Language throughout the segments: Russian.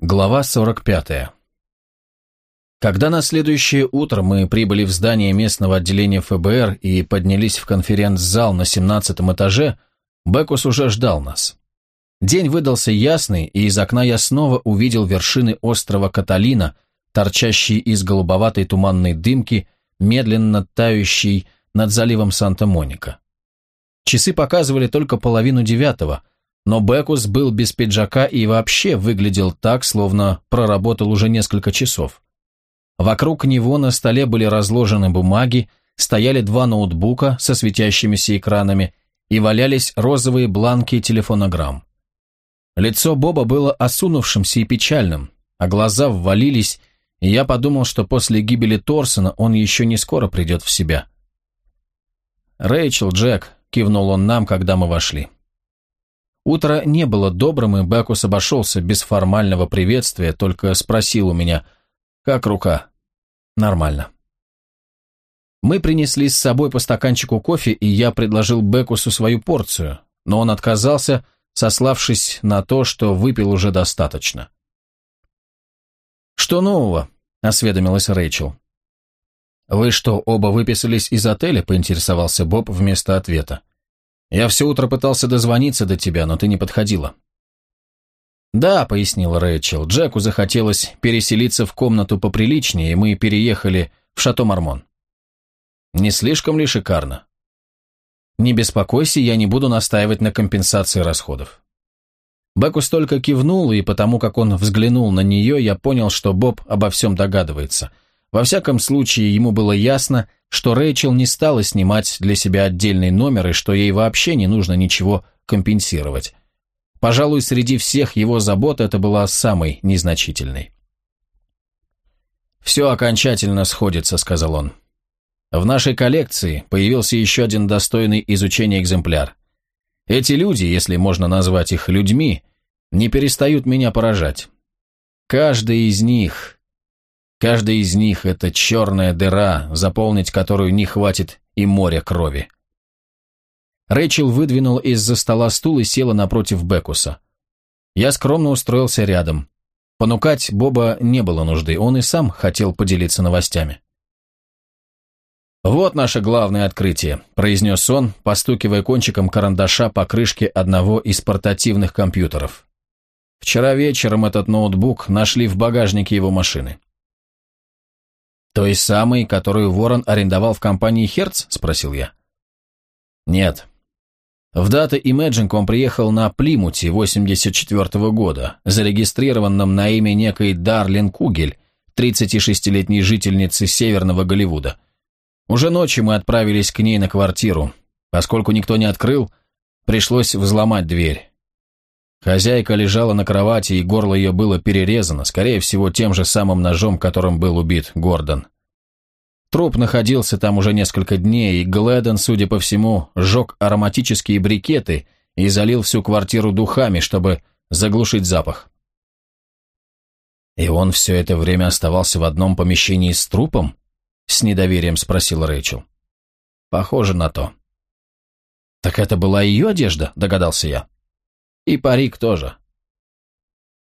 Глава 45. Когда на следующее утро мы прибыли в здание местного отделения ФБР и поднялись в конференц-зал на 17 этаже, Бекус уже ждал нас. День выдался ясный, и из окна я снова увидел вершины острова Каталина, торчащие из голубоватой туманной дымки, медленно тающей над заливом Санта-Моника. Часы показывали только половину девятого – но Бекус был без пиджака и вообще выглядел так, словно проработал уже несколько часов. Вокруг него на столе были разложены бумаги, стояли два ноутбука со светящимися экранами и валялись розовые бланки телефонограмм. Лицо Боба было осунувшимся и печальным, а глаза ввалились, и я подумал, что после гибели Торсона он еще не скоро придет в себя. «Рэйчел, Джек», — кивнул он нам, когда мы вошли. Утро не было добрым, и Бекус обошелся без формального приветствия, только спросил у меня, «Как рука?» «Нормально». Мы принесли с собой по стаканчику кофе, и я предложил Бекусу свою порцию, но он отказался, сославшись на то, что выпил уже достаточно. «Что нового?» – осведомилась Рэйчел. «Вы что, оба выписались из отеля?» – поинтересовался Боб вместо ответа. Я все утро пытался дозвониться до тебя, но ты не подходила». «Да», — пояснила Рэйчел, — «Джеку захотелось переселиться в комнату поприличнее, и мы переехали в Шато-Мармон». «Не слишком ли шикарно?» «Не беспокойся, я не буду настаивать на компенсации расходов». Бекус только кивнул, и потому как он взглянул на нее, я понял, что Боб обо всем догадывается — во всяком случае, ему было ясно, что Рэйчел не стала снимать для себя отдельный номер и что ей вообще не нужно ничего компенсировать. Пожалуй, среди всех его забот это была самой незначительной. «Все окончательно сходится», — сказал он. «В нашей коллекции появился еще один достойный изучения экземпляр. Эти люди, если можно назвать их людьми, не перестают меня поражать. Каждый из них Каждый из них — это черная дыра, заполнить которую не хватит и моря крови. Рэйчел выдвинул из-за стола стул и села напротив Бекуса. Я скромно устроился рядом. Понукать Боба не было нужды, он и сам хотел поделиться новостями. «Вот наше главное открытие», – произнес он, постукивая кончиком карандаша по крышке одного из портативных компьютеров. «Вчера вечером этот ноутбук нашли в багажнике его машины. «Той самой, которую Ворон арендовал в компании «Херц»?» – спросил я. «Нет. В дата Imaging он приехал на Плимуте 84 -го года, зарегистрированном на имя некой Дарлин Кугель, 36-летней жительницы Северного Голливуда. Уже ночью мы отправились к ней на квартиру. Поскольку никто не открыл, пришлось взломать дверь. Хозяйка лежала на кровати, и горло ее было перерезано, скорее всего, тем же самым ножом, которым был убит Гордон. Труп находился там уже несколько дней, и Гледон, судя по всему, сжег ароматические брикеты и залил всю квартиру духами, чтобы заглушить запах. «И он все это время оставался в одном помещении с трупом?» — с недоверием спросил Рэйчел. «Похоже на то». «Так это была ее одежда?» — догадался я. И парик тоже.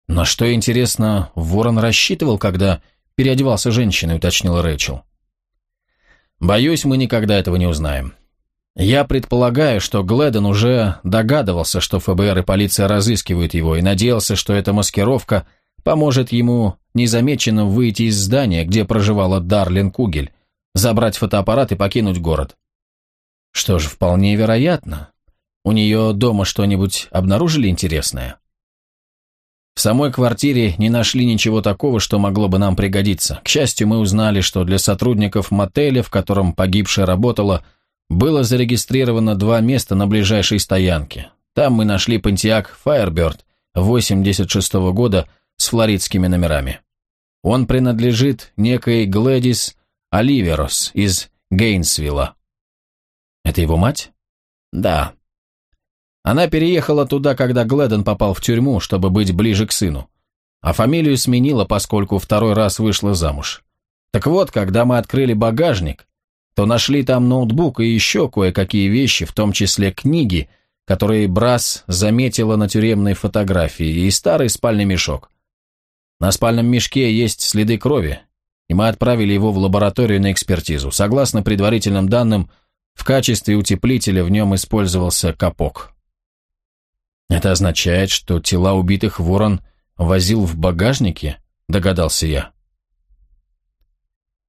Но что, интересно, Ворон рассчитывал, когда переодевался женщиной, уточнила Рэйчел. Боюсь, мы никогда этого не узнаем. Я предполагаю, что Гледон уже догадывался, что ФБР и полиция разыскивают его, и надеялся, что эта маскировка поможет ему незамеченным выйти из здания, где проживала Дарлин Кугель, забрать фотоаппарат и покинуть город. Что ж, вполне вероятно. У нее дома что-нибудь обнаружили интересное? В самой квартире не нашли ничего такого, что могло бы нам пригодиться. К счастью, мы узнали, что для сотрудников мотеля, в котором погибшая работала, было зарегистрировано два места на ближайшей стоянке. Там мы нашли Pontiac Firebird 86 -го года с флоридскими номерами. Он принадлежит некой Глэдис Оливерос из Гейнсвилла. Это его мать? Да. Она переехала туда, когда Гледон попал в тюрьму, чтобы быть ближе к сыну. А фамилию сменила, поскольку второй раз вышла замуж. Так вот, когда мы открыли багажник, то нашли там ноутбук и еще кое-какие вещи, в том числе книги, которые Брас заметила на тюремной фотографии, и старый спальный мешок. На спальном мешке есть следы крови, и мы отправили его в лабораторию на экспертизу. Согласно предварительным данным, в качестве утеплителя в нем использовался капок. Это означает, что тела убитых ворон возил в багажнике, догадался я.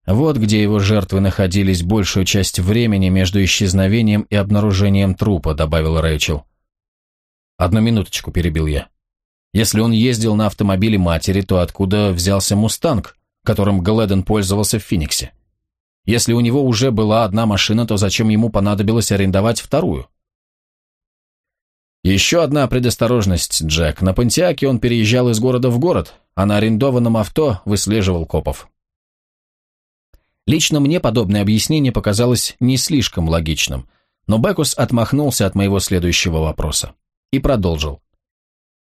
Вот где его жертвы находились большую часть времени между исчезновением и обнаружением трупа, добавил Рэйчел. Одну минуточку перебил я. Если он ездил на автомобиле матери, то откуда взялся «Мустанг», которым Гледен пользовался в Финиксе? Если у него уже была одна машина, то зачем ему понадобилось арендовать вторую? Еще одна предосторожность, Джек. На Пантиаке он переезжал из города в город, а на арендованном авто выслеживал копов. Лично мне подобное объяснение показалось не слишком логичным, но Бекус отмахнулся от моего следующего вопроса и продолжил.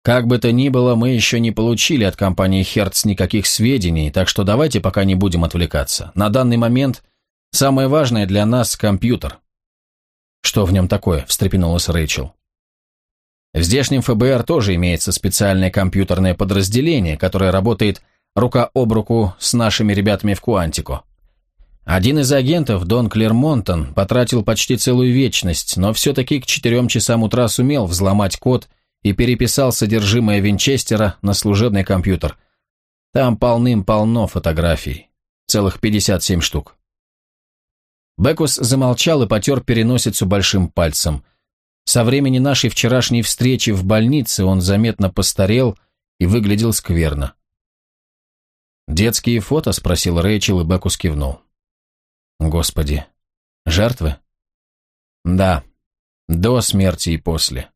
Как бы то ни было, мы еще не получили от компании Hertz никаких сведений, так что давайте пока не будем отвлекаться. На данный момент самое важное для нас – компьютер. Что в нем такое? – встрепенулась Рэйчел. В здешнем ФБР тоже имеется специальное компьютерное подразделение, которое работает рука об руку с нашими ребятами в Куантико. Один из агентов, Дон Клермонтон, потратил почти целую вечность, но все-таки к четырем часам утра сумел взломать код и переписал содержимое Винчестера на служебный компьютер. Там полным-полно фотографий. Целых 57 штук. Бекус замолчал и потер переносицу большим пальцем – со времени нашей вчерашней встречи в больнице он заметно постарел и выглядел скверно. «Детские фото?» – спросил Рэйчел, и Бекус кивнул. «Господи, жертвы?» «Да, до смерти и после.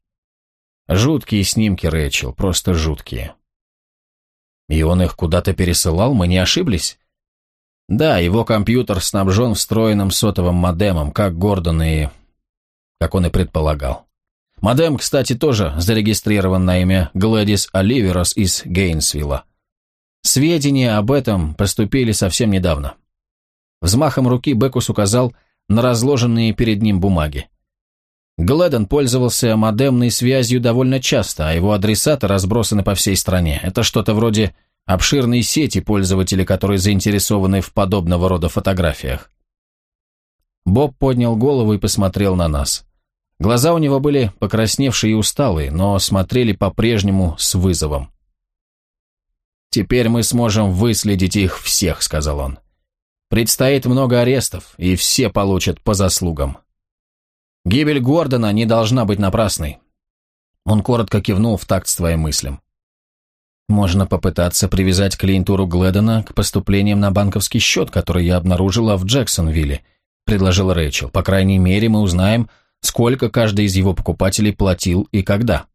Жуткие снимки, Рэйчел, просто жуткие». «И он их куда-то пересылал? Мы не ошиблись?» «Да, его компьютер снабжен встроенным сотовым модемом, как Гордон и как он и предполагал. Модем, кстати, тоже зарегистрирован на имя Гладис Оливерос из Гейнсвилла. Сведения об этом поступили совсем недавно. Взмахом руки Бекус указал на разложенные перед ним бумаги. Гледон пользовался модемной связью довольно часто, а его адресаты разбросаны по всей стране. Это что-то вроде обширной сети пользователей, которые заинтересованы в подобного рода фотографиях. Боб поднял голову и посмотрел на нас. Глаза у него были покрасневшие и усталые, но смотрели по-прежнему с вызовом. «Теперь мы сможем выследить их всех», — сказал он. «Предстоит много арестов, и все получат по заслугам. Гибель Гордона не должна быть напрасной». Он коротко кивнул в такт своим мыслям. «Можно попытаться привязать клиентуру Гледона к поступлениям на банковский счет, который я обнаружила в Джексонвилле», — предложил Рэйчел. «По крайней мере, мы узнаем, сколько каждый из его покупателей платил и когда.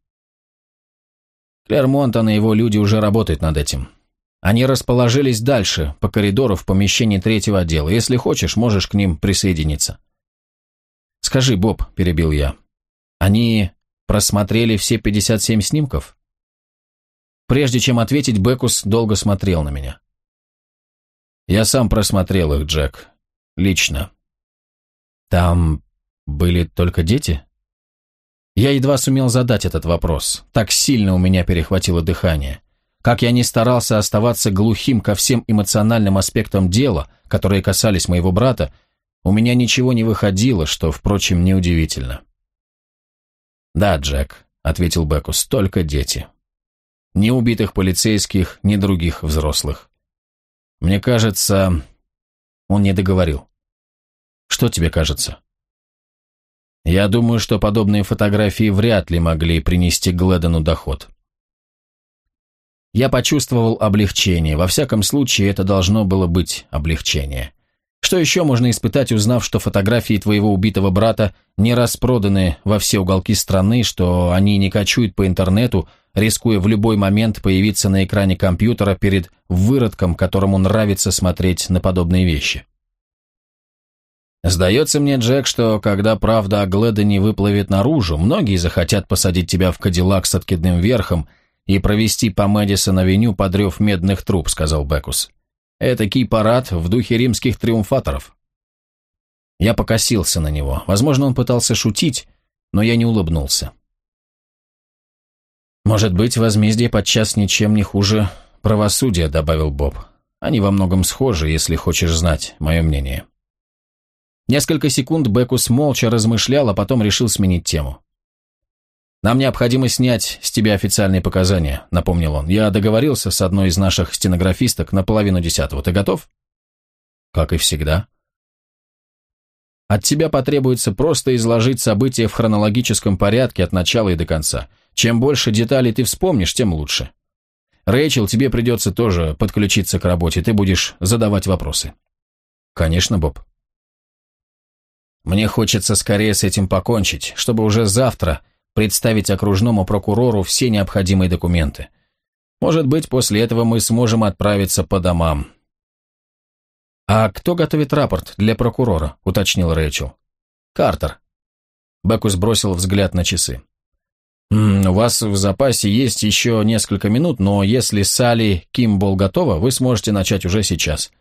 Клермонтон и его люди уже работают над этим. Они расположились дальше, по коридору в помещении третьего отдела. Если хочешь, можешь к ним присоединиться. «Скажи, Боб», — перебил я, — «они просмотрели все 57 снимков?» Прежде чем ответить, Бекус долго смотрел на меня. «Я сам просмотрел их, Джек. Лично. Там были только дети? Я едва сумел задать этот вопрос. Так сильно у меня перехватило дыхание. Как я не старался оставаться глухим ко всем эмоциональным аспектам дела, которые касались моего брата, у меня ничего не выходило, что, впрочем, неудивительно. «Да, Джек», — ответил Бекус, — «только дети. Ни убитых полицейских, ни других взрослых. Мне кажется...» Он не договорил. «Что тебе кажется?» Я думаю, что подобные фотографии вряд ли могли принести Гледону доход. Я почувствовал облегчение. Во всяком случае, это должно было быть облегчение. Что еще можно испытать, узнав, что фотографии твоего убитого брата не распроданы во все уголки страны, что они не кочуют по интернету, рискуя в любой момент появиться на экране компьютера перед выродком, которому нравится смотреть на подобные вещи? Сдается мне, Джек, что когда правда о Гледоне выплывет наружу, многие захотят посадить тебя в кадиллак с откидным верхом и провести по Мэдисон-авеню подрев медных труб, сказал Бекус. Этакий парад в духе римских триумфаторов. Я покосился на него. Возможно, он пытался шутить, но я не улыбнулся. Может быть, возмездие подчас ничем не хуже правосудия», — добавил Боб. «Они во многом схожи, если хочешь знать мое мнение». Несколько секунд Бекус молча размышлял, а потом решил сменить тему. «Нам необходимо снять с тебя официальные показания», — напомнил он. «Я договорился с одной из наших стенографисток на половину десятого. Ты готов?» «Как и всегда». «От тебя потребуется просто изложить события в хронологическом порядке от начала и до конца. Чем больше деталей ты вспомнишь, тем лучше. Рэйчел, тебе придется тоже подключиться к работе, ты будешь задавать вопросы». «Конечно, Боб». «Мне хочется скорее с этим покончить, чтобы уже завтра...» представить окружному прокурору все необходимые документы. Может быть, после этого мы сможем отправиться по домам. «А кто готовит рапорт для прокурора?» – уточнил Рэйчел. «Картер». Бекус бросил взгляд на часы. «У вас в запасе есть еще несколько минут, но если Салли Кимбол готова, вы сможете начать уже сейчас.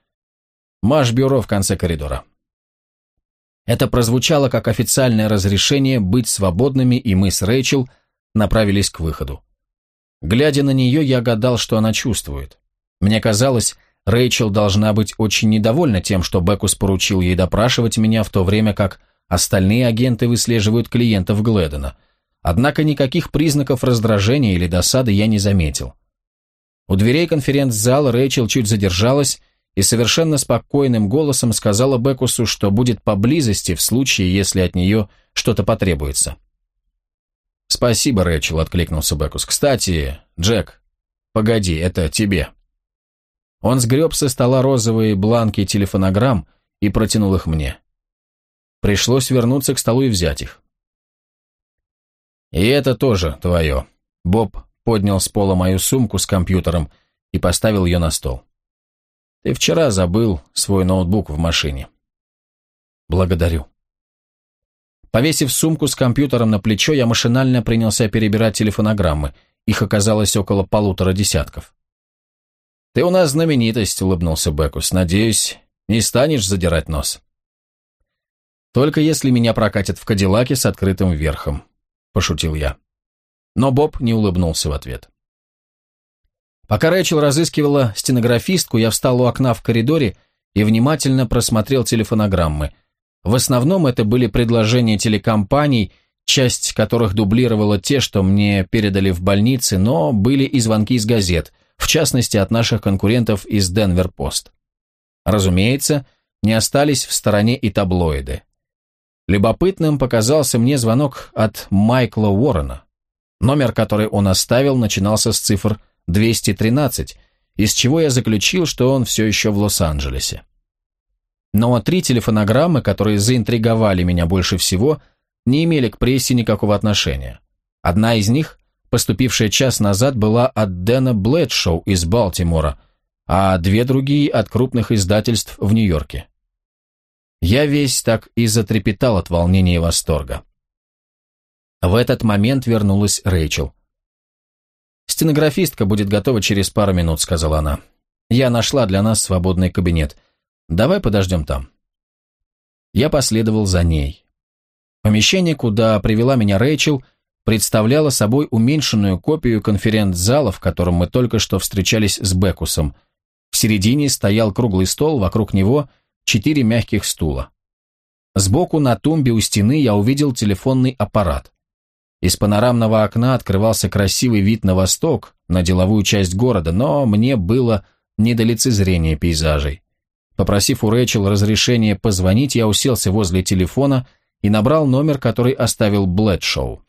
Маш бюро в конце коридора». Это прозвучало как официальное разрешение быть свободными, и мы с Рэйчел направились к выходу. Глядя на нее, я гадал, что она чувствует. Мне казалось, Рэйчел должна быть очень недовольна тем, что Бекус поручил ей допрашивать меня в то время, как остальные агенты выслеживают клиентов Гледена. Однако никаких признаков раздражения или досады я не заметил. У дверей конференц-зала Рэйчел чуть задержалась и совершенно спокойным голосом сказала Бекусу, что будет поблизости в случае, если от нее что-то потребуется. «Спасибо, Рэчел», — откликнулся Бекус. «Кстати, Джек, погоди, это тебе». Он сгреб со стола розовые бланки телефонограмм и протянул их мне. Пришлось вернуться к столу и взять их. «И это тоже твое». Боб поднял с пола мою сумку с компьютером и поставил ее на стол. Ты вчера забыл свой ноутбук в машине. Благодарю. Повесив сумку с компьютером на плечо, я машинально принялся перебирать телефонограммы. Их оказалось около полутора десятков. «Ты у нас знаменитость», — улыбнулся Бекус. «Надеюсь, не станешь задирать нос?» «Только если меня прокатят в Кадиллаке с открытым верхом», — пошутил я. Но Боб не улыбнулся в ответ. Пока Рэйчел разыскивала стенографистку, я встал у окна в коридоре и внимательно просмотрел телефонограммы. В основном это были предложения телекомпаний, часть которых дублировала те, что мне передали в больнице, но были и звонки из газет, в частности от наших конкурентов из Денвер-Пост. Разумеется, не остались в стороне и таблоиды. Любопытным показался мне звонок от Майкла Уоррена. Номер, который он оставил, начинался с цифр 213, из чего я заключил, что он все еще в Лос-Анджелесе. Но три телефонограммы, которые заинтриговали меня больше всего, не имели к прессе никакого отношения. Одна из них, поступившая час назад, была от Дэна Блэдшоу из Балтимора, а две другие от крупных издательств в Нью-Йорке. Я весь так и затрепетал от волнения и восторга. В этот момент вернулась Рэйчел. «Стенографистка будет готова через пару минут», — сказала она. «Я нашла для нас свободный кабинет. Давай подождем там». Я последовал за ней. Помещение, куда привела меня Рэйчел, представляло собой уменьшенную копию конференц-зала, в котором мы только что встречались с Бекусом. В середине стоял круглый стол, вокруг него четыре мягких стула. Сбоку на тумбе у стены я увидел телефонный аппарат. Из панорамного окна открывался красивый вид на восток, на деловую часть города, но мне было не до лицезрения пейзажей. Попросив у Рэчел разрешения позвонить, я уселся возле телефона и набрал номер, который оставил Блэдшоу.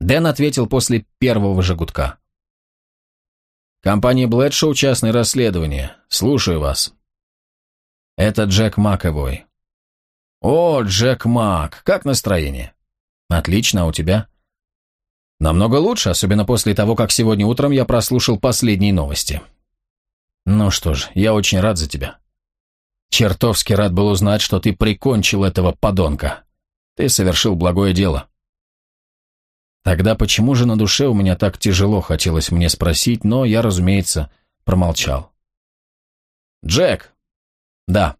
Дэн ответил после первого же гудка. «Компания Блэдшоу, частное расследование. Слушаю вас». «Это Джек Маковой». «О, Джек Мак, как настроение?» Отлично, а у тебя? Намного лучше, особенно после того, как сегодня утром я прослушал последние новости. Ну что ж, я очень рад за тебя. Чертовски рад был узнать, что ты прикончил этого подонка. Ты совершил благое дело. Тогда почему же на душе у меня так тяжело, хотелось мне спросить, но я, разумеется, промолчал. Джек. Да.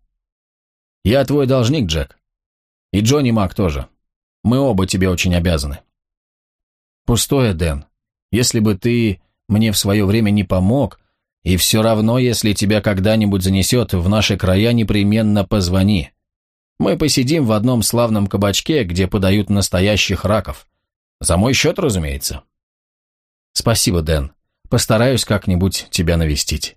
Я твой должник, Джек. И Джонни Мак тоже. Мы оба тебе очень обязаны. Пустое, Дэн. Если бы ты мне в свое время не помог, и все равно, если тебя когда-нибудь занесет в наши края, непременно позвони. Мы посидим в одном славном кабачке, где подают настоящих раков. За мой счет, разумеется. Спасибо, Дэн. Постараюсь как-нибудь тебя навестить.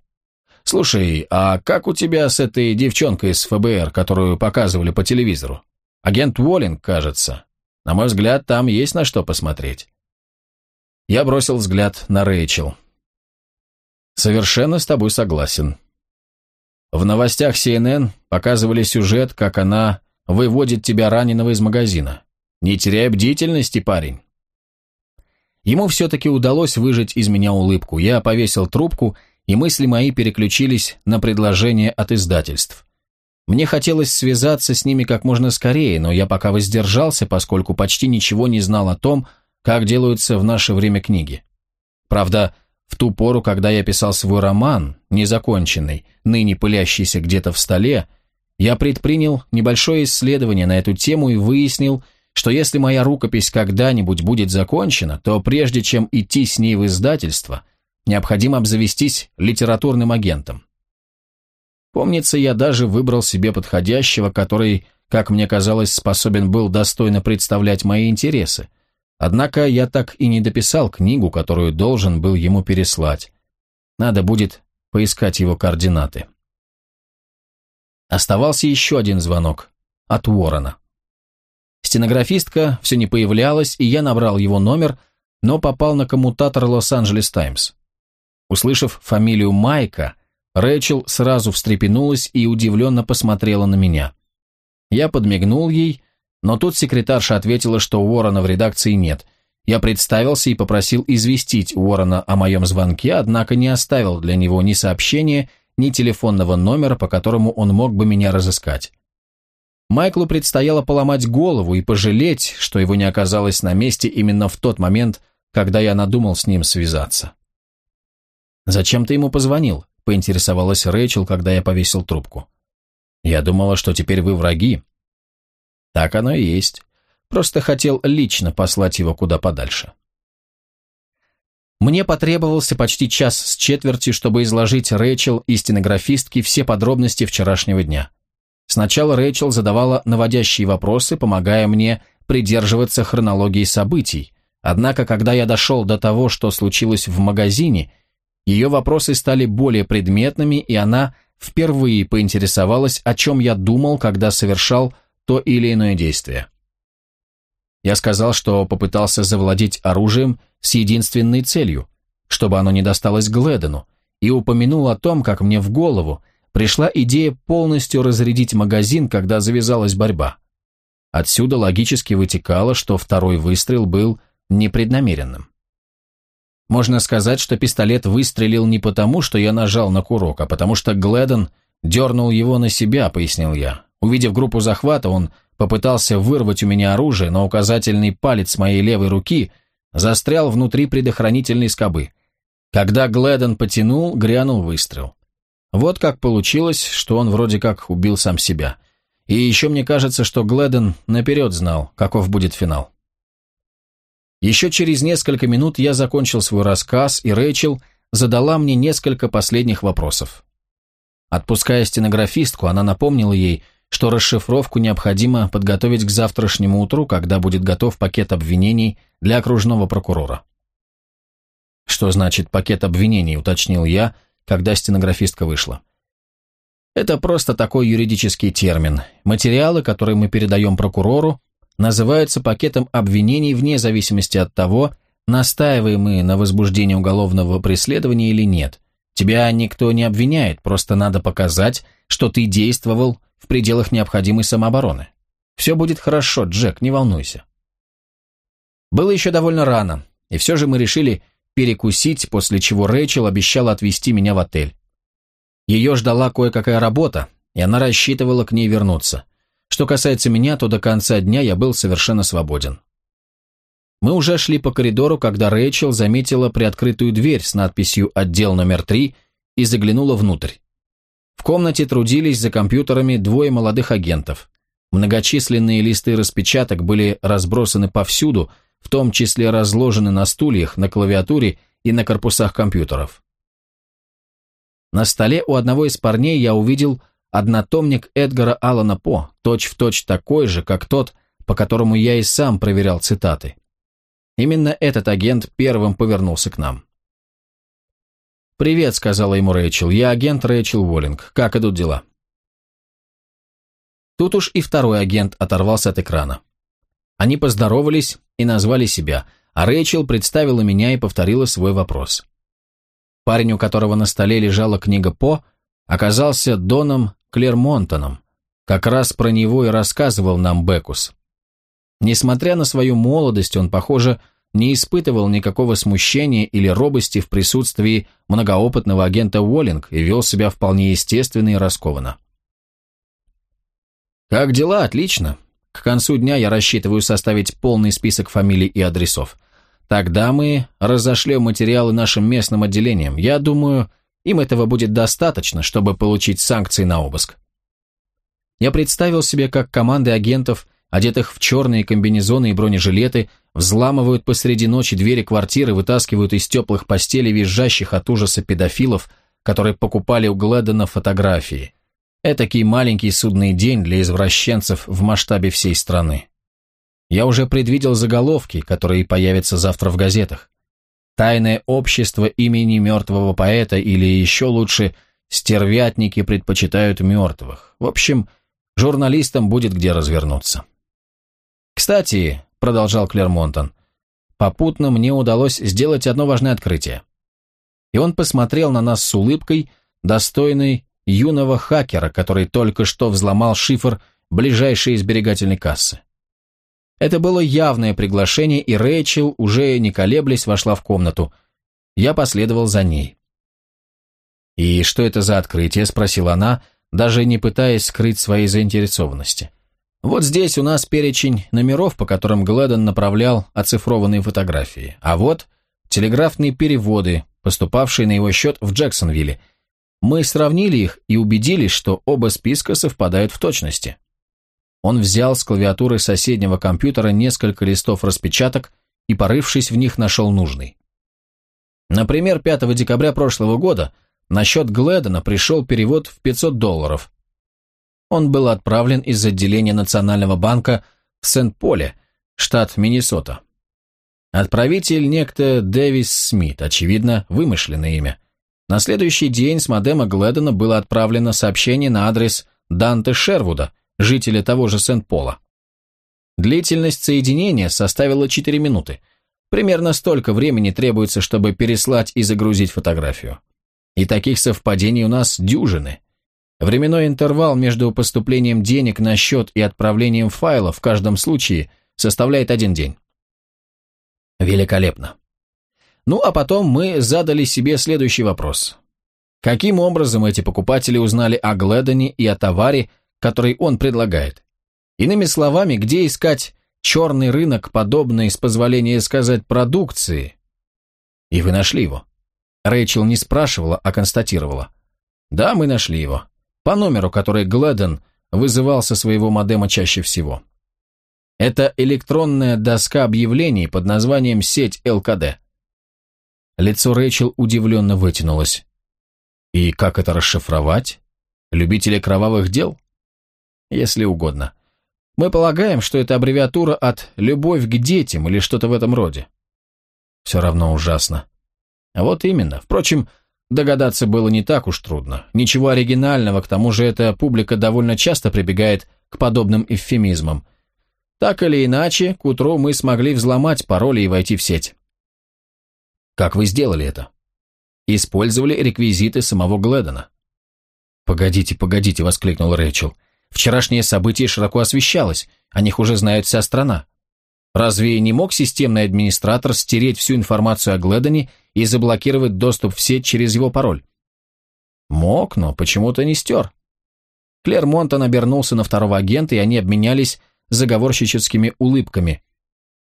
Слушай, а как у тебя с этой девчонкой из ФБР, которую показывали по телевизору? Агент Уоллинг, кажется. На мой взгляд, там есть на что посмотреть. Я бросил взгляд на Рэйчел. Совершенно с тобой согласен. В новостях CNN показывали сюжет, как она выводит тебя раненого из магазина. Не теряй бдительности, парень. Ему все-таки удалось выжать из меня улыбку. Я повесил трубку, и мысли мои переключились на предложение от издательств. Мне хотелось связаться с ними как можно скорее, но я пока воздержался, поскольку почти ничего не знал о том, как делаются в наше время книги. Правда, в ту пору, когда я писал свой роман, незаконченный, ныне пылящийся где-то в столе, я предпринял небольшое исследование на эту тему и выяснил, что если моя рукопись когда-нибудь будет закончена, то прежде чем идти с ней в издательство, необходимо обзавестись литературным агентом. Помнится, я даже выбрал себе подходящего, который, как мне казалось, способен был достойно представлять мои интересы. Однако я так и не дописал книгу, которую должен был ему переслать. Надо будет поискать его координаты. Оставался еще один звонок от Уоррена. Стенографистка все не появлялась, и я набрал его номер, но попал на коммутатор Лос-Анджелес Таймс. Услышав фамилию Майка, Рэчел сразу встрепенулась и удивленно посмотрела на меня. Я подмигнул ей, но тут секретарша ответила, что Уоррена в редакции нет. Я представился и попросил известить Уоррена о моем звонке, однако не оставил для него ни сообщения, ни телефонного номера, по которому он мог бы меня разыскать. Майклу предстояло поломать голову и пожалеть, что его не оказалось на месте именно в тот момент, когда я надумал с ним связаться. «Зачем ты ему позвонил?» – поинтересовалась Рэйчел, когда я повесил трубку. «Я думала, что теперь вы враги». «Так оно и есть. Просто хотел лично послать его куда подальше». Мне потребовался почти час с четверти, чтобы изложить Рэйчел и стенографистке все подробности вчерашнего дня. Сначала Рэйчел задавала наводящие вопросы, помогая мне придерживаться хронологии событий, однако когда я дошел до того, что случилось в магазине, ее вопросы стали более предметными, и она впервые поинтересовалась, о чем я думал, когда совершал то или иное действие. Я сказал, что попытался завладеть оружием с единственной целью, чтобы оно не досталось Гледену, и упомянул о том, как мне в голову пришла идея полностью разрядить магазин, когда завязалась борьба. Отсюда логически вытекало, что второй выстрел был непреднамеренным. Можно сказать, что пистолет выстрелил не потому, что я нажал на курок, а потому что Гледон дернул его на себя, пояснил я. Увидев группу захвата, он попытался вырвать у меня оружие, но указательный палец моей левой руки застрял внутри предохранительной скобы. Когда Гледон потянул, грянул выстрел. Вот как получилось, что он вроде как убил сам себя. И еще мне кажется, что Гледен наперед знал, каков будет финал. Еще через несколько минут я закончил свой рассказ, и Рэйчел задала мне несколько последних вопросов. Отпуская стенографистку, она напомнила ей, что расшифровку необходимо подготовить к завтрашнему утру, когда будет готов пакет обвинений для окружного прокурора. «Что значит пакет обвинений?» – уточнил я – когда стенографистка вышла. Это просто такой юридический термин. Материалы, которые мы передаем прокурору, называются пакетом обвинений вне зависимости от того, настаиваем мы на возбуждении уголовного преследования или нет. Тебя никто не обвиняет, просто надо показать, что ты действовал в пределах необходимой самообороны. Все будет хорошо, Джек, не волнуйся. Было еще довольно рано, и все же мы решили перекусить, после чего Рэйчел обещала отвезти меня в отель. Ее ждала кое-какая работа, и она рассчитывала к ней вернуться. Что касается меня, то до конца дня я был совершенно свободен. Мы уже шли по коридору, когда Рэйчел заметила приоткрытую дверь с надписью «Отдел номер 3» и заглянула внутрь. В комнате трудились за компьютерами двое молодых агентов. Многочисленные листы распечаток были разбросаны повсюду, в том числе разложены на стульях, на клавиатуре и на корпусах компьютеров. На столе у одного из парней я увидел однотомник Эдгара Аллана По, точь-в-точь точь такой же, как тот, по которому я и сам проверял цитаты. Именно этот агент первым повернулся к нам. «Привет», — сказала ему Рэйчел, — «я агент Рэйчел Уоллинг. Как идут дела?» Тут уж и второй агент оторвался от экрана. Они поздоровались и назвали себя, а Рэйчел представила меня и повторила свой вопрос. Парень, у которого на столе лежала книга По, оказался Доном Клермонтоном. Как раз про него и рассказывал нам Бекус. Несмотря на свою молодость, он, похоже, не испытывал никакого смущения или робости в присутствии многоопытного агента Уоллинг и вел себя вполне естественно и раскованно. «Как дела? Отлично. К концу дня я рассчитываю составить полный список фамилий и адресов. Тогда мы разошлем материалы нашим местным отделениям. Я думаю, им этого будет достаточно, чтобы получить санкции на обыск». Я представил себе, как команды агентов, одетых в черные комбинезоны и бронежилеты, взламывают посреди ночи двери квартиры, вытаскивают из теплых постелей визжащих от ужаса педофилов, которые покупали у Гледона фотографии – Этакий маленький судный день для извращенцев в масштабе всей страны. Я уже предвидел заголовки, которые появятся завтра в газетах. «Тайное общество имени мертвого поэта» или еще лучше «Стервятники предпочитают мертвых». В общем, журналистам будет где развернуться. «Кстати», — продолжал Клермонтон, — «попутно мне удалось сделать одно важное открытие». И он посмотрел на нас с улыбкой, достойной юного хакера, который только что взломал шифр ближайшей сберегательной кассы. Это было явное приглашение, и Рэйчел, уже не колеблясь, вошла в комнату. Я последовал за ней. «И что это за открытие?» – спросила она, даже не пытаясь скрыть своей заинтересованности. «Вот здесь у нас перечень номеров, по которым Гледон направлял оцифрованные фотографии. А вот телеграфные переводы, поступавшие на его счет в Джексонвилле – мы сравнили их и убедились, что оба списка совпадают в точности. Он взял с клавиатуры соседнего компьютера несколько листов распечаток и, порывшись в них, нашел нужный. Например, 5 декабря прошлого года на счет Гледона пришел перевод в 500 долларов. Он был отправлен из отделения Национального банка в Сент-Поле, штат Миннесота. Отправитель некто Дэвис Смит, очевидно, вымышленное имя. На следующий день с модема Гледона было отправлено сообщение на адрес Данте Шервуда, жителя того же Сент-Пола. Длительность соединения составила 4 минуты. Примерно столько времени требуется, чтобы переслать и загрузить фотографию. И таких совпадений у нас дюжины. Временной интервал между поступлением денег на счет и отправлением файла в каждом случае составляет один день. Великолепно. Ну а потом мы задали себе следующий вопрос. Каким образом эти покупатели узнали о Гледоне и о товаре, который он предлагает? Иными словами, где искать черный рынок, подобный, с позволения сказать, продукции? И вы нашли его. Рэйчел не спрашивала, а констатировала. Да, мы нашли его. По номеру, который Гледон вызывал со своего модема чаще всего. Это электронная доска объявлений под названием «Сеть ЛКД». Лицо Рэйчел удивленно вытянулось. «И как это расшифровать? Любители кровавых дел?» «Если угодно. Мы полагаем, что это аббревиатура от «любовь к детям» или что-то в этом роде». «Все равно ужасно». Вот именно. Впрочем, догадаться было не так уж трудно. Ничего оригинального, к тому же эта публика довольно часто прибегает к подобным эвфемизмам. Так или иначе, к утру мы смогли взломать пароли и войти в сеть. Как вы сделали это? Использовали реквизиты самого Гледона. «Погодите, погодите», — воскликнул Рэйчел. «Вчерашнее событие широко освещалось, о них уже знает вся страна. Разве не мог системный администратор стереть всю информацию о Гледоне и заблокировать доступ в сеть через его пароль?» «Мог, но почему-то не стер». Клэр Монтон обернулся на второго агента, и они обменялись заговорщическими улыбками,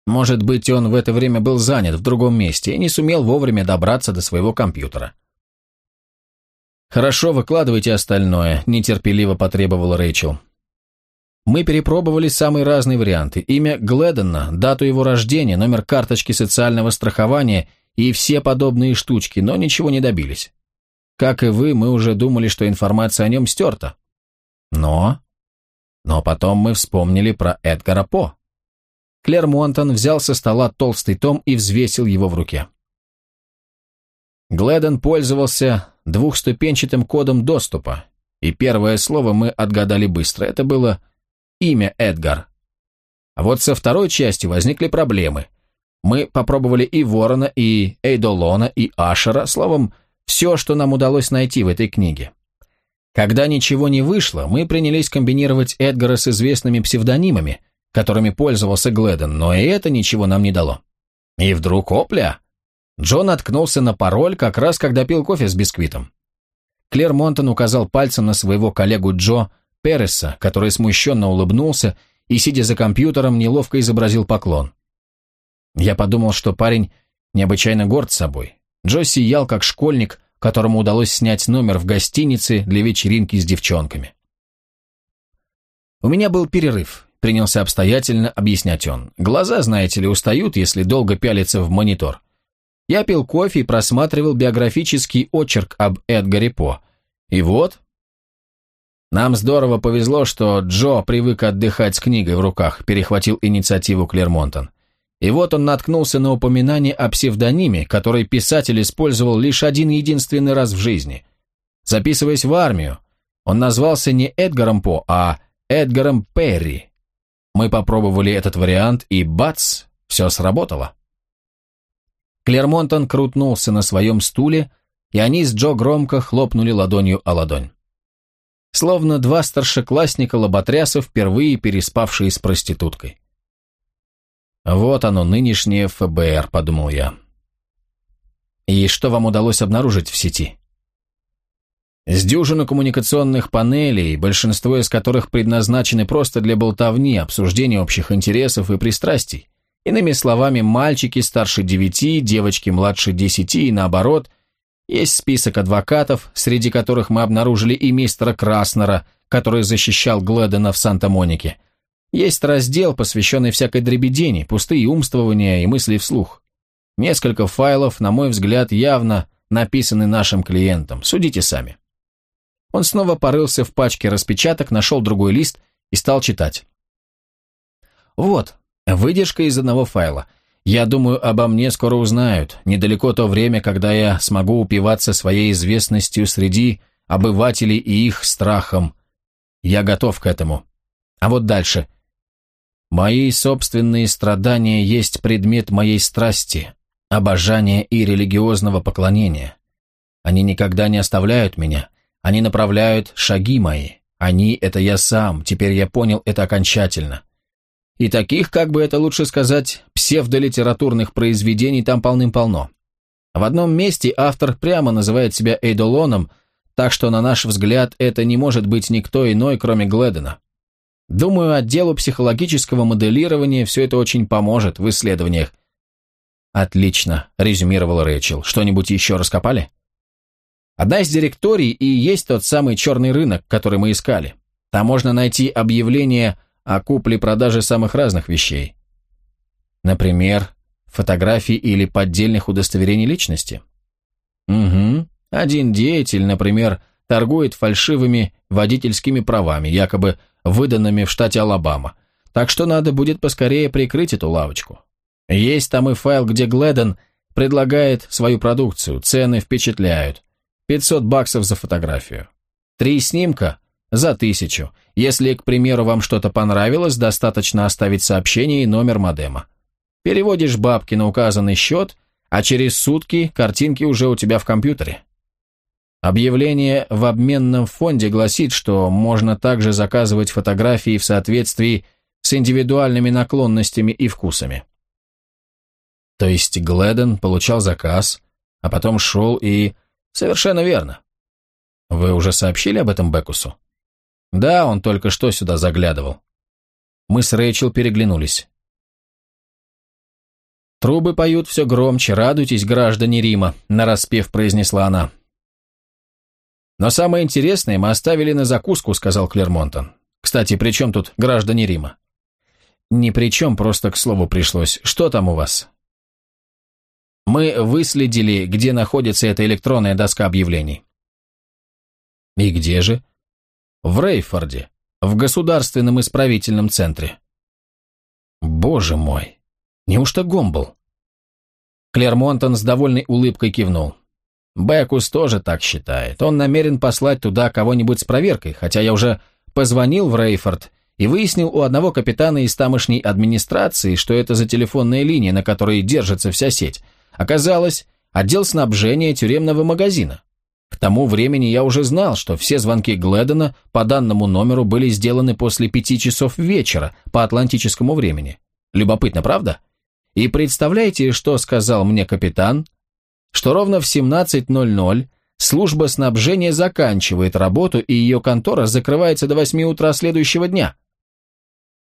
может быть, он в это время был занят в другом месте и не сумел вовремя добраться до своего компьютера. «Хорошо, выкладывайте остальное», – нетерпеливо потребовал Рэйчел. Мы перепробовали самые разные варианты. Имя Гледона, дату его рождения, номер карточки социального страхования и все подобные штучки, но ничего не добились. Как и вы, мы уже думали, что информация о нем стерта. Но... Но потом мы вспомнили про Эдгара По. Клермонтон взял со стола толстый том и взвесил его в руке. Гледен пользовался двухступенчатым кодом доступа, и первое слово мы отгадали быстро. Это было имя Эдгар. А вот со второй частью возникли проблемы. Мы попробовали и Ворона, и Эйдолона, и Ашера, словом, все, что нам удалось найти в этой книге. Когда ничего не вышло, мы принялись комбинировать Эдгара с известными псевдонимами, которыми пользовался Гледен, но и это ничего нам не дало. И вдруг, опля, Джон наткнулся на пароль как раз, когда пил кофе с бисквитом. Клер Монтон указал пальцем на своего коллегу Джо Переса, который смущенно улыбнулся и, сидя за компьютером, неловко изобразил поклон. Я подумал, что парень необычайно горд собой. Джо сиял, как школьник, которому удалось снять номер в гостинице для вечеринки с девчонками. У меня был перерыв, принялся обстоятельно объяснять он. Глаза, знаете ли, устают, если долго пялиться в монитор. Я пил кофе и просматривал биографический очерк об Эдгаре По. И вот... Нам здорово повезло, что Джо привык отдыхать с книгой в руках, перехватил инициативу Клермонтон. И вот он наткнулся на упоминание о псевдониме, который писатель использовал лишь один единственный раз в жизни. Записываясь в армию, он назвался не Эдгаром По, а Эдгаром Перри. Мы попробовали этот вариант, и бац, все сработало. Клермонтон крутнулся на своем стуле, и они с Джо громко хлопнули ладонью о ладонь. Словно два старшеклассника лоботряса, впервые переспавшие с проституткой. «Вот оно, нынешнее ФБР», — подумал я. «И что вам удалось обнаружить в сети?» С дюжину коммуникационных панелей, большинство из которых предназначены просто для болтовни, обсуждения общих интересов и пристрастий. Иными словами, мальчики старше девяти, девочки младше десяти и наоборот. Есть список адвокатов, среди которых мы обнаружили и мистера Краснера, который защищал Гледена в Санта-Монике – есть раздел, посвященный всякой дребедени, пустые умствования и мысли вслух. Несколько файлов, на мой взгляд, явно написаны нашим клиентам. Судите сами. Он снова порылся в пачке распечаток, нашел другой лист и стал читать. Вот, выдержка из одного файла. Я думаю, обо мне скоро узнают. Недалеко то время, когда я смогу упиваться своей известностью среди обывателей и их страхом. Я готов к этому. А вот дальше. Мои собственные страдания есть предмет моей страсти, обожания и религиозного поклонения. Они никогда не оставляют меня, они направляют шаги мои. Они — это я сам, теперь я понял это окончательно. И таких, как бы это лучше сказать, псевдолитературных произведений там полным-полно. В одном месте автор прямо называет себя Эйдолоном, так что, на наш взгляд, это не может быть никто иной, кроме Гледена. Думаю, отделу психологического моделирования все это очень поможет в исследованиях. Отлично, резюмировал Рэйчел. Что-нибудь еще раскопали? Одна из директорий и есть тот самый черный рынок, который мы искали. Там можно найти объявления о купле-продаже самых разных вещей. Например, фотографий или поддельных удостоверений личности. Угу. Один деятель, например, торгует фальшивыми водительскими правами, якобы выданными в штате Алабама, так что надо будет поскорее прикрыть эту лавочку. Есть там и файл, где Гледен предлагает свою продукцию, цены впечатляют. 500 баксов за фотографию. Три снимка за тысячу. Если, к примеру, вам что-то понравилось, достаточно оставить сообщение и номер модема. Переводишь бабки на указанный счет, а через сутки картинки уже у тебя в компьютере. Объявление в обменном фонде гласит, что можно также заказывать фотографии в соответствии с индивидуальными наклонностями и вкусами. То есть Гледен получал заказ, а потом шел и... Совершенно верно. Вы уже сообщили об этом Бекусу? Да, он только что сюда заглядывал. Мы с Рэйчел переглянулись. «Трубы поют все громче, радуйтесь, граждане Рима», — нараспев произнесла она. «Но самое интересное мы оставили на закуску», — сказал Клермонтон. «Кстати, при чем тут граждане Рима?» «Ни при чем, просто к слову пришлось. Что там у вас?» Мы выследили, где находится эта электронная доска объявлений. И где же? В Рейфорде, в Государственном исправительном центре. Боже мой, неужто Гомбл? Клермонтон с довольной улыбкой кивнул. Бекус тоже так считает. Он намерен послать туда кого-нибудь с проверкой, хотя я уже позвонил в Рейфорд и выяснил у одного капитана из тамошней администрации, что это за телефонная линия, на которой держится вся сеть. Оказалось, отдел снабжения тюремного магазина. Тому времени я уже знал, что все звонки Гледона по данному номеру были сделаны после пяти часов вечера по атлантическому времени. Любопытно, правда? И представляете, что сказал мне капитан? Что ровно в 17.00 служба снабжения заканчивает работу и ее контора закрывается до 8 утра следующего дня.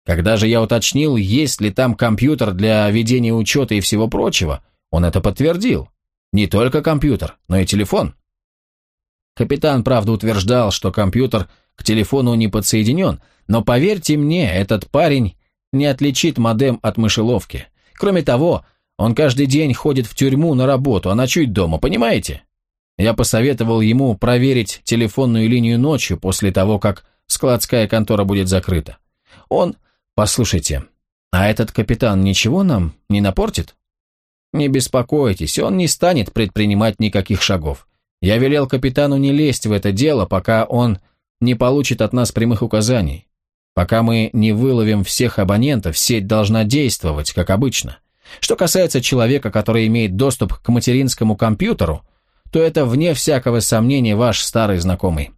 Когда же я уточнил, есть ли там компьютер для ведения учета и всего прочего, он это подтвердил. Не только компьютер, но и телефон. Капитан, правда, утверждал, что компьютер к телефону не подсоединен, но поверьте мне, этот парень не отличит модем от мышеловки. Кроме того, он каждый день ходит в тюрьму на работу, а ночует дома, понимаете? Я посоветовал ему проверить телефонную линию ночью после того, как складская контора будет закрыта. Он... Послушайте, а этот капитан ничего нам не напортит? Не беспокойтесь, он не станет предпринимать никаких шагов. Я велел капитану не лезть в это дело, пока он не получит от нас прямых указаний. Пока мы не выловим всех абонентов, сеть должна действовать, как обычно. Что касается человека, который имеет доступ к материнскому компьютеру, то это, вне всякого сомнения, ваш старый знакомый.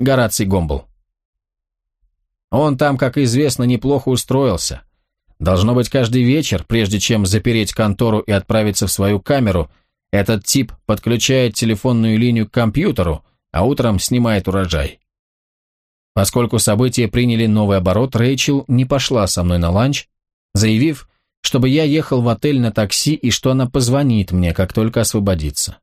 Гораций Гомбл. Он там, как известно, неплохо устроился. Должно быть, каждый вечер, прежде чем запереть контору и отправиться в свою камеру – этот тип подключает телефонную линию к компьютеру, а утром снимает урожай. Поскольку события приняли новый оборот, Рэйчел не пошла со мной на ланч, заявив, чтобы я ехал в отель на такси и что она позвонит мне, как только освободится.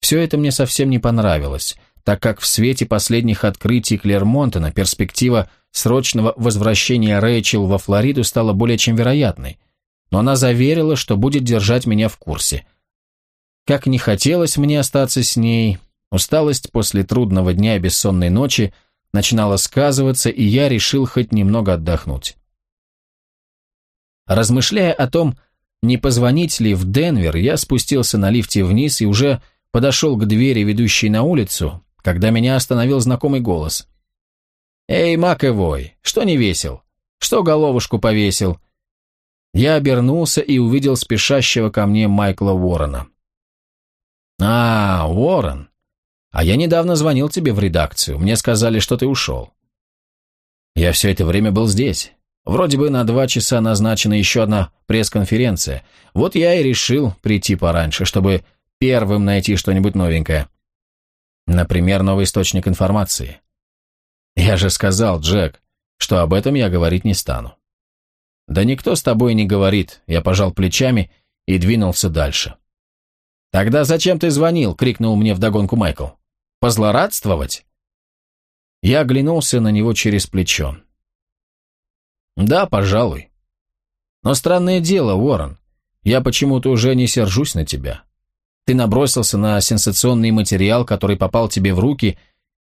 Все это мне совсем не понравилось, так как в свете последних открытий Клермонтона перспектива срочного возвращения Рэйчел во Флориду стала более чем вероятной, но она заверила, что будет держать меня в курсе – как не хотелось мне остаться с ней, усталость после трудного дня и бессонной ночи начинала сказываться, и я решил хоть немного отдохнуть. Размышляя о том, не позвонить ли в Денвер, я спустился на лифте вниз и уже подошел к двери, ведущей на улицу, когда меня остановил знакомый голос. «Эй, Маковой, что не весел? Что головушку повесил?» Я обернулся и увидел спешащего ко мне Майкла Уоррена. «А, Уоррен. А я недавно звонил тебе в редакцию. Мне сказали, что ты ушел». «Я все это время был здесь. Вроде бы на два часа назначена еще одна пресс-конференция. Вот я и решил прийти пораньше, чтобы первым найти что-нибудь новенькое. Например, новый источник информации. Я же сказал, Джек, что об этом я говорить не стану. Да никто с тобой не говорит, я пожал плечами и двинулся дальше. «Тогда зачем ты звонил?» — крикнул мне вдогонку Майкл. «Позлорадствовать?» Я оглянулся на него через плечо. «Да, пожалуй. Но странное дело, Уоррен, я почему-то уже не сержусь на тебя. Ты набросился на сенсационный материал, который попал тебе в руки,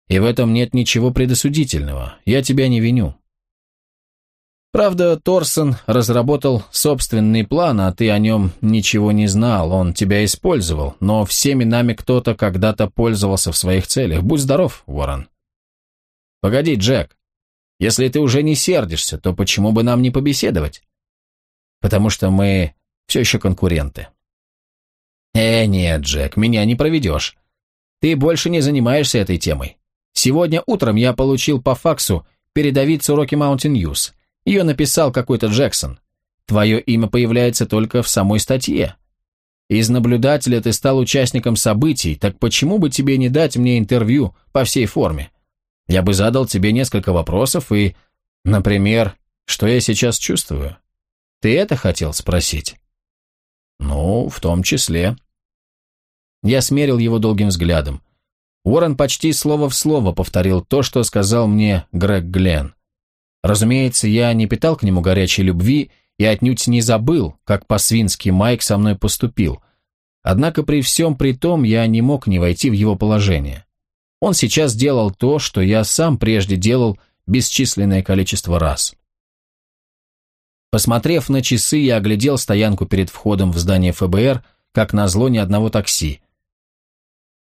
и в этом нет ничего предосудительного. Я тебя не виню. Правда, Торсон разработал собственный план, а ты о нем ничего не знал, он тебя использовал, но всеми нами кто-то когда-то пользовался в своих целях. Будь здоров, Уоррен. Погоди, Джек, если ты уже не сердишься, то почему бы нам не побеседовать? Потому что мы все еще конкуренты. Э, нет, Джек, меня не проведешь. Ты больше не занимаешься этой темой. Сегодня утром я получил по факсу передовицу Rocky Mountain News – ее написал какой-то Джексон. Твое имя появляется только в самой статье. Из наблюдателя ты стал участником событий, так почему бы тебе не дать мне интервью по всей форме? Я бы задал тебе несколько вопросов и, например, что я сейчас чувствую. Ты это хотел спросить? Ну, в том числе. Я смерил его долгим взглядом. Уоррен почти слово в слово повторил то, что сказал мне Грег Гленн. Разумеется, я не питал к нему горячей любви и отнюдь не забыл, как по-свински Майк со мной поступил. Однако при всем при том я не мог не войти в его положение. Он сейчас делал то, что я сам прежде делал бесчисленное количество раз. Посмотрев на часы, я оглядел стоянку перед входом в здание ФБР, как назло ни одного такси.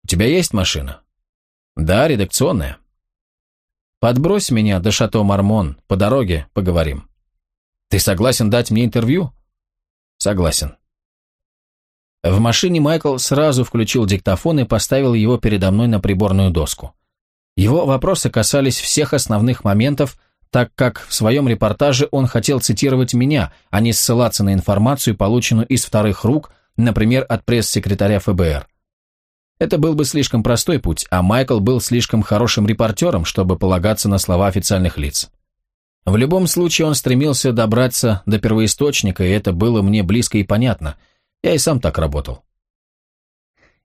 «У тебя есть машина?» «Да, редакционная». «Подбрось меня до Шато Мармон, по дороге поговорим». «Ты согласен дать мне интервью?» «Согласен». В машине Майкл сразу включил диктофон и поставил его передо мной на приборную доску. Его вопросы касались всех основных моментов, так как в своем репортаже он хотел цитировать меня, а не ссылаться на информацию, полученную из вторых рук, например, от пресс-секретаря ФБР. Это был бы слишком простой путь, а Майкл был слишком хорошим репортером, чтобы полагаться на слова официальных лиц. В любом случае он стремился добраться до первоисточника, и это было мне близко и понятно. Я и сам так работал.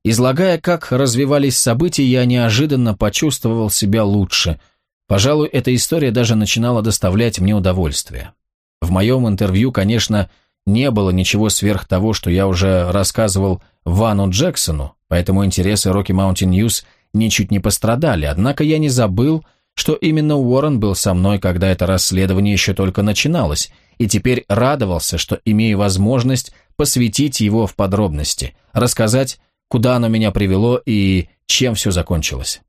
Излагая, как развивались события, я неожиданно почувствовал себя лучше. Пожалуй, эта история даже начинала доставлять мне удовольствие. В моем интервью, конечно, не было ничего сверх того, что я уже рассказывал Вану Джексону, поэтому интересы Rocky Mountain News ничуть не пострадали, однако я не забыл, что именно Уоррен был со мной, когда это расследование еще только начиналось, и теперь радовался, что имею возможность посвятить его в подробности, рассказать, куда оно меня привело и чем все закончилось.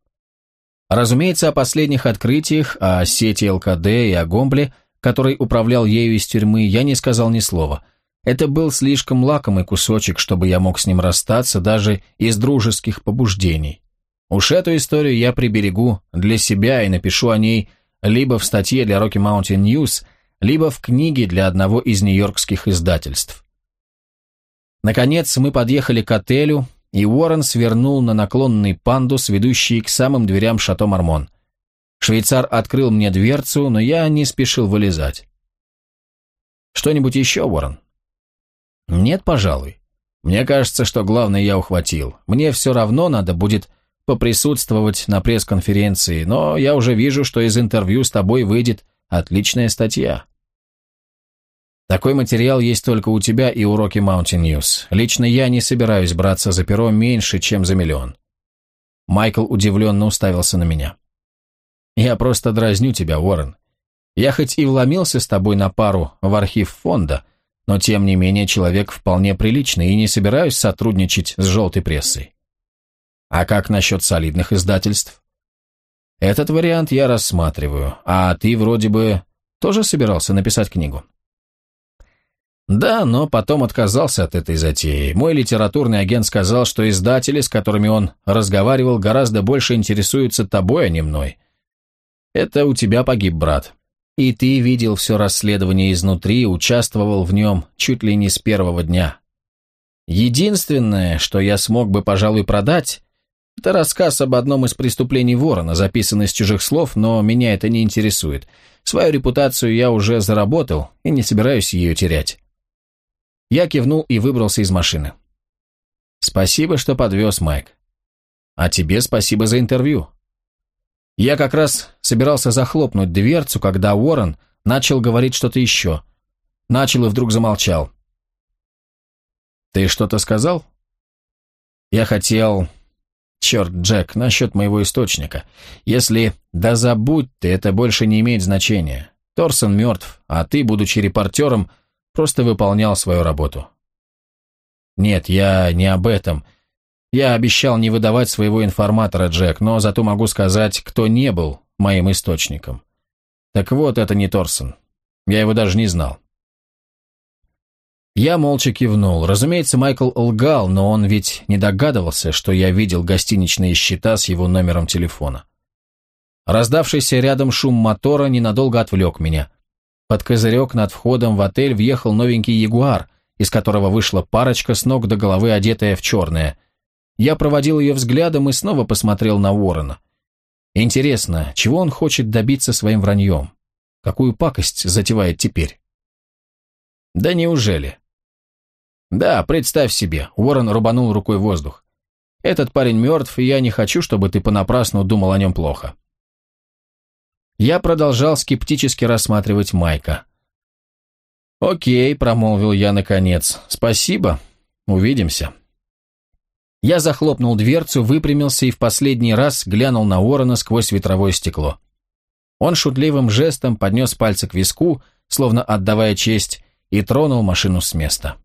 Разумеется, о последних открытиях, о сети ЛКД и о Гомбле который управлял ею из тюрьмы, я не сказал ни слова. Это был слишком лакомый кусочек, чтобы я мог с ним расстаться даже из дружеских побуждений. Уж эту историю я приберегу для себя и напишу о ней либо в статье для Rocky Mountain News, либо в книге для одного из нью-йоркских издательств. Наконец мы подъехали к отелю, и Уоррен свернул на наклонный пандус, ведущий к самым дверям Шато Мармон. Швейцар открыл мне дверцу, но я не спешил вылезать. «Что-нибудь еще, Уоррен?» «Нет, пожалуй. Мне кажется, что главное я ухватил. Мне все равно надо будет поприсутствовать на пресс-конференции, но я уже вижу, что из интервью с тобой выйдет отличная статья». Такой материал есть только у тебя и у Rocky Mountain News. Лично я не собираюсь браться за перо меньше, чем за миллион. Майкл удивленно уставился на меня. Я просто дразню тебя, Уоррен. Я хоть и вломился с тобой на пару в архив фонда, но тем не менее человек вполне приличный и не собираюсь сотрудничать с желтой прессой. А как насчет солидных издательств? Этот вариант я рассматриваю, а ты вроде бы тоже собирался написать книгу. Да, но потом отказался от этой затеи. Мой литературный агент сказал, что издатели, с которыми он разговаривал, гораздо больше интересуются тобой, а не мной. Это у тебя погиб брат. И ты видел все расследование изнутри, участвовал в нем чуть ли не с первого дня. Единственное, что я смог бы, пожалуй, продать, это рассказ об одном из преступлений Ворона, записанный с чужих слов, но меня это не интересует. Свою репутацию я уже заработал и не собираюсь ее терять. Я кивнул и выбрался из машины. Спасибо, что подвез, Майк. А тебе спасибо за интервью. Я как раз собирался захлопнуть дверцу, когда Уоррен начал говорить что-то еще. Начал и вдруг замолчал. «Ты что-то сказал?» «Я хотел...» «Черт, Джек, насчет моего источника. Если «да забудь ты», это больше не имеет значения. Торсон мертв, а ты, будучи репортером, просто выполнял свою работу». «Нет, я не об этом. Я обещал не выдавать своего информатора, Джек, но зато могу сказать, кто не был моим источником. Так вот, это не Торсон. Я его даже не знал. Я молча кивнул. Разумеется, Майкл лгал, но он ведь не догадывался, что я видел гостиничные счета с его номером телефона. Раздавшийся рядом шум мотора ненадолго отвлек меня. Под козырек над входом в отель въехал новенький ягуар, из которого вышла парочка с ног до головы, одетая в черное – я проводил ее взглядом и снова посмотрел на Уоррена. Интересно, чего он хочет добиться своим враньем? Какую пакость затевает теперь? Да неужели? Да, представь себе, Уоррен рубанул рукой воздух. Этот парень мертв, и я не хочу, чтобы ты понапрасну думал о нем плохо. Я продолжал скептически рассматривать Майка. «Окей», — промолвил я наконец. «Спасибо. Увидимся». Я захлопнул дверцу, выпрямился и в последний раз глянул на Уоррена сквозь ветровое стекло. Он шутливым жестом поднес пальцы к виску, словно отдавая честь, и тронул машину с места.